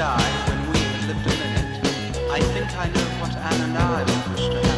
die when we. I think I know what Anne and I will wish to